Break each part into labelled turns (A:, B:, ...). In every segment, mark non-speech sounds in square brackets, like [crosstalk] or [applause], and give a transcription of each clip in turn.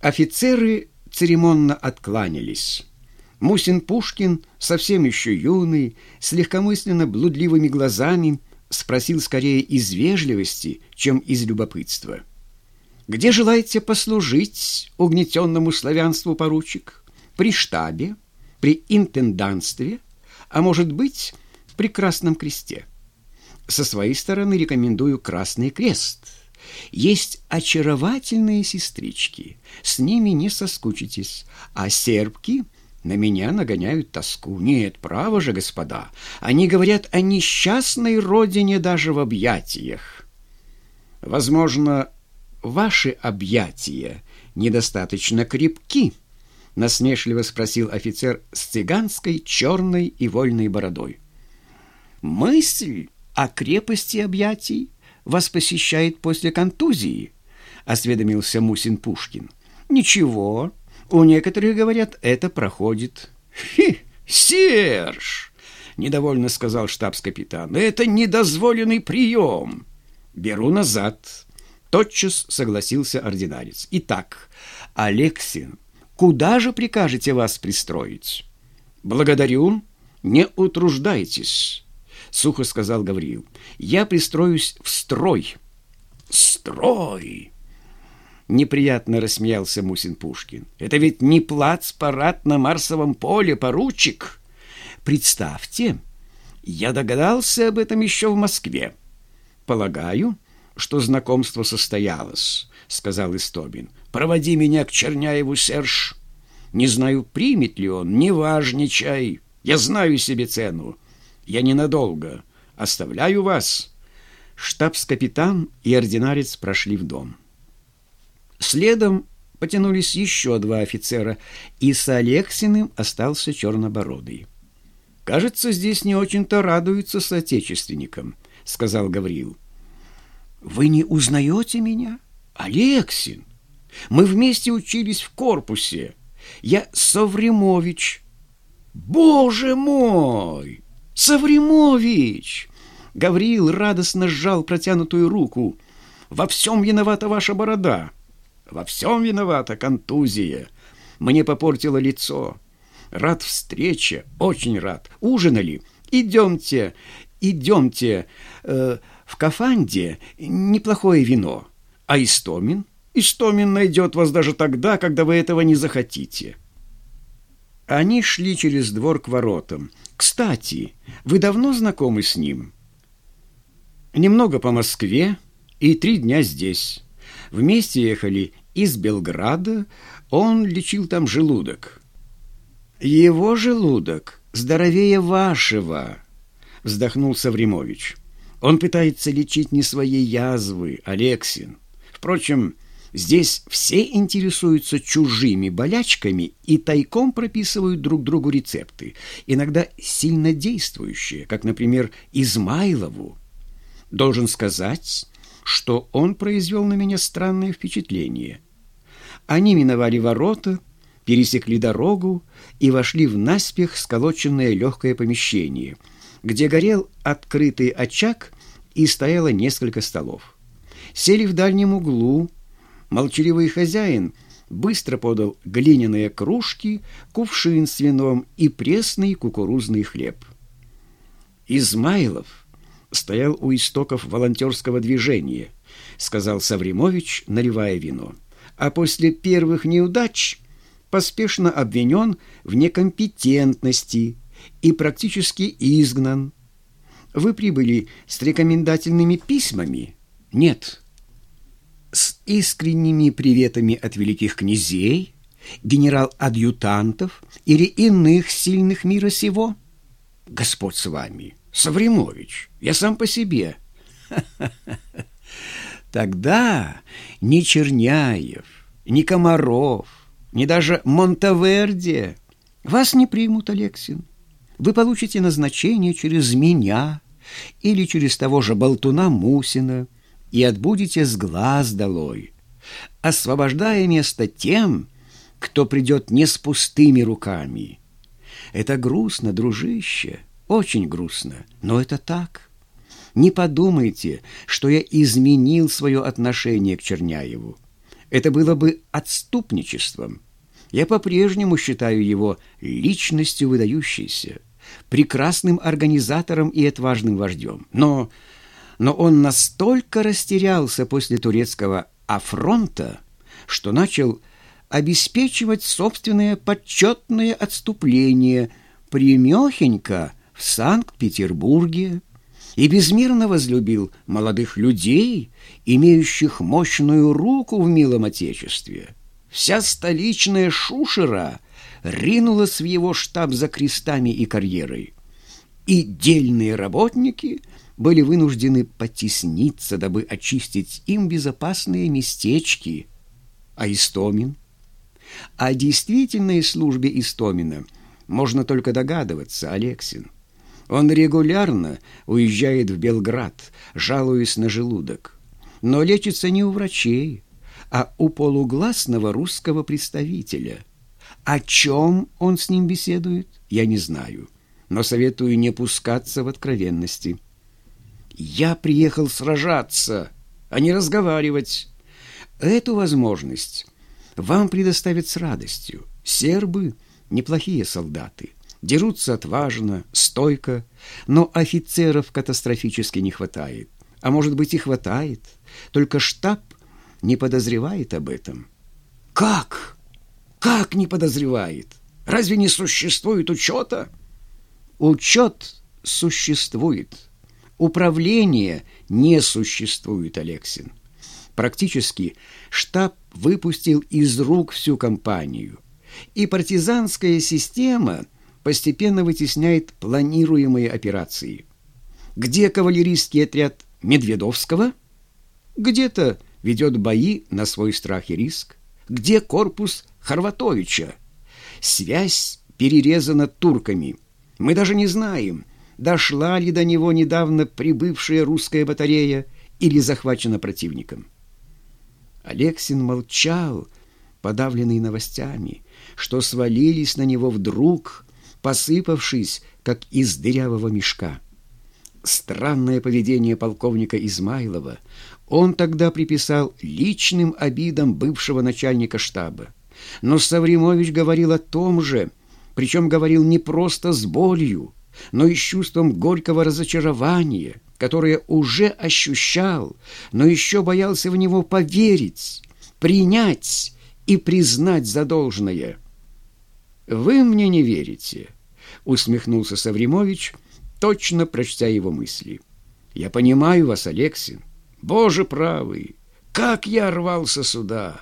A: Офицеры церемонно откланялись. Мусин Пушкин, совсем еще юный, с легкомысленно блудливыми глазами, спросил скорее из вежливости, чем из любопытства. «Где желаете послужить угнетенному славянству, поручик? При штабе? При интенданстве? А может быть, при Красном Кресте?» Со своей стороны рекомендую Красный Крест. Есть очаровательные сестрички, с ними не соскучитесь, а сербки на меня нагоняют тоску. Нет, право же, господа, они говорят о несчастной родине даже в объятиях. Возможно, ваши объятия недостаточно крепки, насмешливо спросил офицер с цыганской черной и вольной бородой. Мысль о крепости объятий вас посещает после контузии?» — осведомился Мусин Пушкин. «Ничего, у некоторых, говорят, это проходит». «Хи, Серж!» — недовольно сказал штабс-капитан. «Это недозволенный прием!» «Беру назад!» — тотчас согласился ординарец. «Итак, Алексин, куда же прикажете вас пристроить?» «Благодарю, не утруждайтесь». — сухо сказал Гавриил. «Я пристроюсь в строй». «Строй!» Неприятно рассмеялся Мусин Пушкин. «Это ведь не плац-парад на Марсовом поле, поручик!» «Представьте, я догадался об этом еще в Москве. Полагаю, что знакомство состоялось», — сказал Истобин. «Проводи меня к Черняеву, Серж. Не знаю, примет ли он, не важничай. Я знаю себе цену. Я ненадолго. Оставляю вас». Штабс-капитан и ординарец прошли в дом. Следом потянулись еще два офицера, и с Алексиным остался чернобородый. «Кажется, здесь не очень-то радуются соотечественникам», — сказал Гавриил. «Вы не узнаете меня? Алексин! Мы вместе учились в корпусе. Я Совремович». «Боже мой!» «Савремович!» Гавриил радостно сжал протянутую руку. «Во всем виновата ваша борода!» «Во всем виновата контузия!» «Мне попортило лицо!» «Рад встрече, очень рад! Ужинали? Идемте, идемте! Э, в Кафанде неплохое вино. А Истомин? Истомин найдет вас даже тогда, когда вы этого не захотите!» Они шли через двор к воротам. Кстати, вы давно знакомы с ним? Немного по Москве и три дня здесь. Вместе ехали из Белграда, он лечил там желудок. Его желудок здоровее вашего, вздохнул Савремович. Он пытается лечить не свои язвы, Алексин. Впрочем, Здесь все интересуются чужими болячками и тайком прописывают друг другу рецепты, иногда сильно действующие, как, например, Измайлову. Должен сказать, что он произвел на меня странное впечатление. Они миновали ворота, пересекли дорогу и вошли в наспех сколоченное легкое помещение, где горел открытый очаг и стояло несколько столов. Сели в дальнем углу, Молчаливый хозяин быстро подал глиняные кружки, кувшин с вином и пресный кукурузный хлеб. Измайлов стоял у истоков волонтерского движения, сказал Савремович, наливая вино. А после первых неудач поспешно обвинен в некомпетентности и практически изгнан. Вы прибыли с рекомендательными письмами? Нет с искренними приветами от великих князей, генерал-адъютантов или иных сильных мира сего? Господь с вами, Савремович, я сам по себе. [laughs] Тогда ни Черняев, ни Комаров, ни даже Монтаверде вас не примут, Алексин. Вы получите назначение через меня или через того же болтуна Мусина – и отбудете с глаз долой, освобождая место тем, кто придет не с пустыми руками. Это грустно, дружище, очень грустно, но это так. Не подумайте, что я изменил свое отношение к Черняеву. Это было бы отступничеством. Я по-прежнему считаю его личностью выдающейся, прекрасным организатором и отважным вождем. Но, но он настолько растерялся после турецкого афронта, что начал обеспечивать собственное почетное отступление примехенько в Санкт-Петербурге и безмерно возлюбил молодых людей, имеющих мощную руку в милом Отечестве. Вся столичная шушера ринулась в его штаб за крестами и карьерой. И дельные работники были вынуждены потесниться, дабы очистить им безопасные местечки. А Истомин? О действительной службе Истомина можно только догадываться, Алексин. Он регулярно уезжает в Белград, жалуясь на желудок. Но лечится не у врачей, а у полугласного русского представителя. О чем он с ним беседует, я не знаю, но советую не пускаться в откровенности. Я приехал сражаться, а не разговаривать. Эту возможность вам предоставят с радостью. Сербы — неплохие солдаты, дерутся отважно, стойко, но офицеров катастрофически не хватает. А может быть и хватает, только штаб не подозревает об этом. Как? Как не подозревает? Разве не существует учета? Учет существует. Управление не существует, Алексин. Практически штаб выпустил из рук всю компанию, и партизанская система постепенно вытесняет планируемые операции. Где кавалерийский отряд Медведовского? Где-то ведет бои на свой страх и риск. Где корпус Хорватовича? Связь перерезана турками. Мы даже не знаем, дошла ли до него недавно прибывшая русская батарея или захвачена противником. Алексин молчал, подавленный новостями, что свалились на него вдруг, посыпавшись, как из дырявого мешка. Странное поведение полковника Измайлова он тогда приписал личным обидам бывшего начальника штаба. Но Савримович говорил о том же, причем говорил не просто с болью, но и с чувством горького разочарования, которое уже ощущал, но еще боялся в него поверить, принять и признать за должное. «Вы мне не верите», — усмехнулся Савримович, точно прочтя его мысли. «Я понимаю вас, Алексин. Боже правый, как я рвался сюда!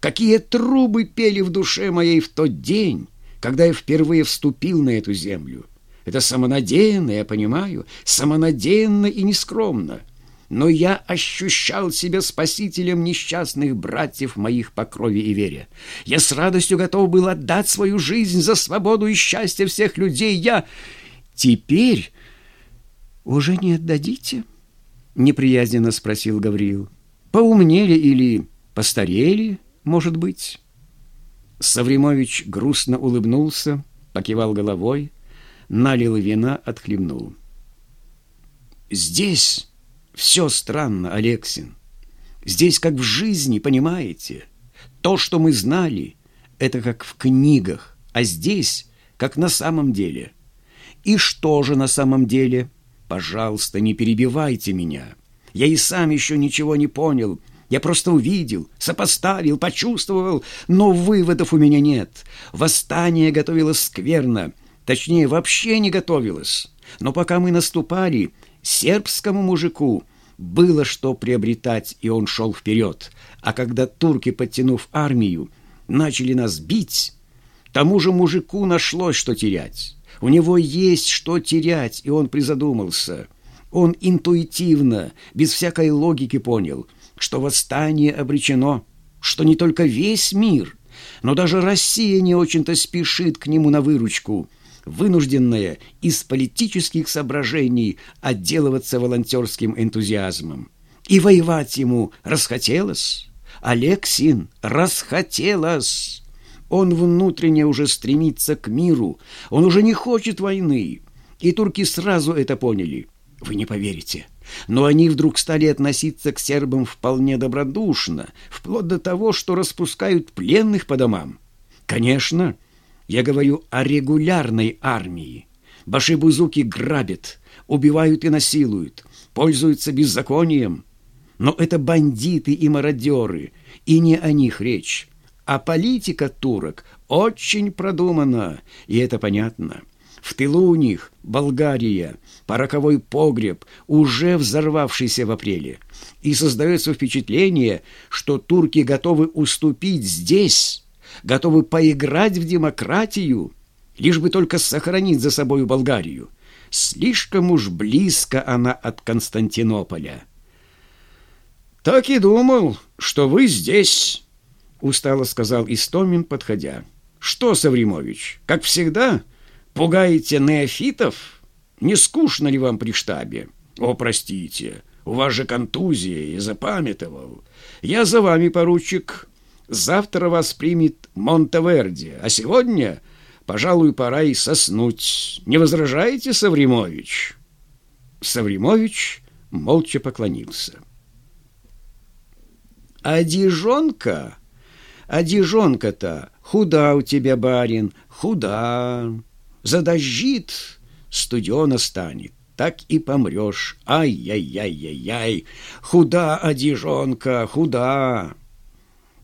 A: Какие трубы пели в душе моей в тот день, когда я впервые вступил на эту землю!» Это самонадеянно, я понимаю, самонадеянно и нескромно. Но я ощущал себя спасителем несчастных братьев моих по крови и вере. Я с радостью готов был отдать свою жизнь за свободу и счастье всех людей. Я теперь уже не отдадите? Неприязненно спросил Гавриил. Поумнели или постарели, может быть? Савримович грустно улыбнулся, покивал головой, налил вина, отхлебнул. «Здесь все странно, Алексин. Здесь как в жизни, понимаете? То, что мы знали, это как в книгах, а здесь как на самом деле. И что же на самом деле? Пожалуйста, не перебивайте меня. Я и сам еще ничего не понял». Я просто увидел, сопоставил, почувствовал, но выводов у меня нет. Восстание готовилось скверно. Точнее, вообще не готовилась. Но пока мы наступали, сербскому мужику было что приобретать, и он шел вперед. А когда турки, подтянув армию, начали нас бить, тому же мужику нашлось, что терять. У него есть что терять, и он призадумался. Он интуитивно, без всякой логики понял, что восстание обречено, что не только весь мир, но даже Россия не очень-то спешит к нему на выручку – вынужденная из политических соображений отделываться волонтерским энтузиазмом. И воевать ему расхотелось. Алексин расхотелось. Он внутренне уже стремится к миру, он уже не хочет войны. И турки сразу это поняли. Вы не поверите, но они вдруг стали относиться к сербам вполне добродушно, вплоть до того, что распускают пленных по домам. Конечно, я говорю о регулярной армии. Башибузуки грабят, убивают и насилуют, пользуются беззаконием. Но это бандиты и мародеры, и не о них речь. А политика турок очень продумана, и это понятно. В тылу у них Болгария, пороковой погреб, уже взорвавшийся в апреле. И создается впечатление, что турки готовы уступить здесь, готовы поиграть в демократию, лишь бы только сохранить за собой Болгарию. Слишком уж близко она от Константинополя. «Так и думал, что вы здесь», — устало сказал Истомин, подходя. «Что, Савримович, как всегда, пугаете неофитов? Не скучно ли вам при штабе? О, простите, у вас же контузия, я запамятовал. Я за вами, поручик. Завтра вас примет Монтеверди, а сегодня, пожалуй, пора и соснуть. Не возражаете, Савримович?» Савримович молча поклонился. «Одежонка? Одежонка-то худа у тебя, барин, худа. Задождит, студено станет, так и помрешь. Ай-яй-яй-яй-яй, худа одежонка, худа!»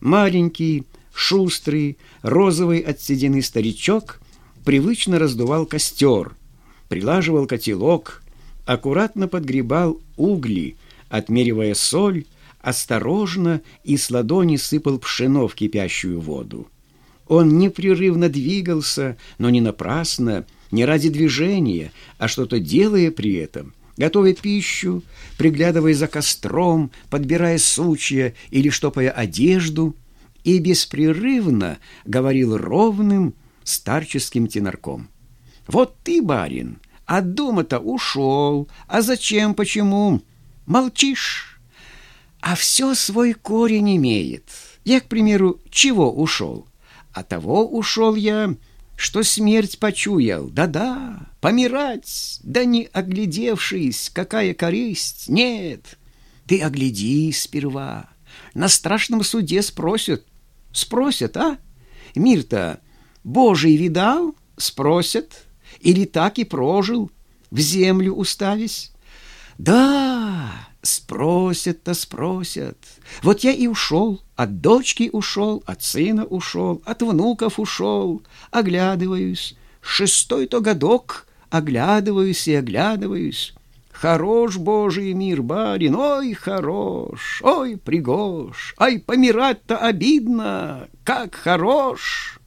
A: Маленький, шустрый, розовый от седины старичок привычно раздувал костер, прилаживал котелок, аккуратно подгребал угли, отмеривая соль, осторожно и с ладони сыпал пшено в кипящую воду. Он непрерывно двигался, но не напрасно, не ради движения, а что-то делая при этом, готовя пищу, приглядывая за костром, подбирая сучья или штопая одежду, и беспрерывно говорил ровным старческим тенорком. «Вот ты, барин, от дома-то ушел, а зачем, почему? Молчишь?» а все свой корень имеет. Я, к примеру, чего ушел? А того ушел я, что смерть почуял. Да-да, помирать, да не оглядевшись, какая корысть. Нет, ты огляди сперва. На страшном суде спросят. Спросят, а? Мир-то Божий видал? Спросят. Или так и прожил, в землю уставясь? Да, Спросят-то спросят. Вот я и ушел, от дочки ушел, от сына ушел, от внуков ушел. Оглядываюсь, шестой-то годок, оглядываюсь и оглядываюсь. Хорош Божий мир, барин, ой, хорош, ой, пригож, ай, помирать-то обидно, как хорош.